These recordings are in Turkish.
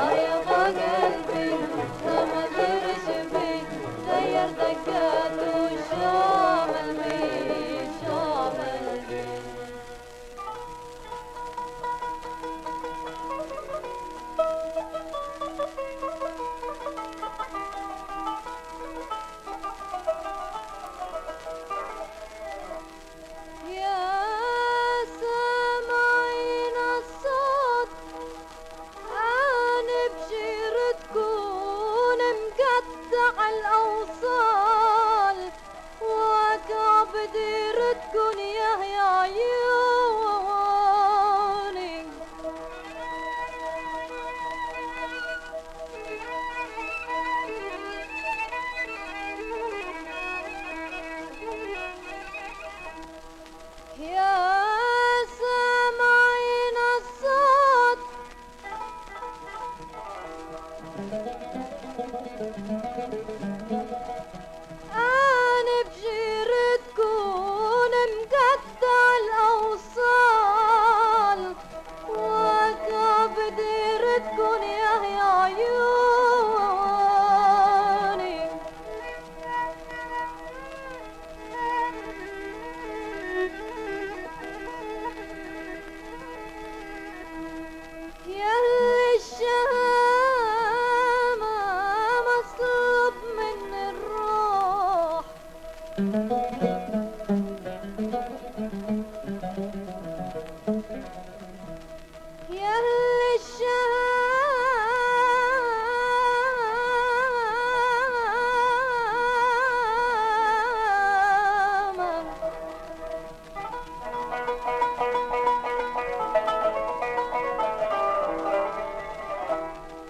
Ayağıma gel benim, namazları şimdi, dayardaki adam.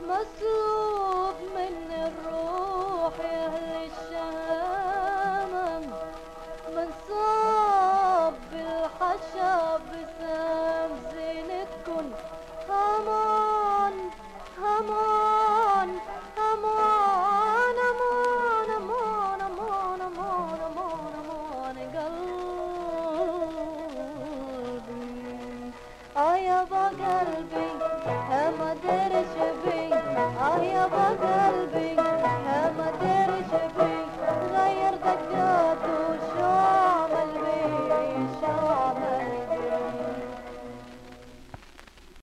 Nasıl يابا يا ما درج بي آه يابا قلبي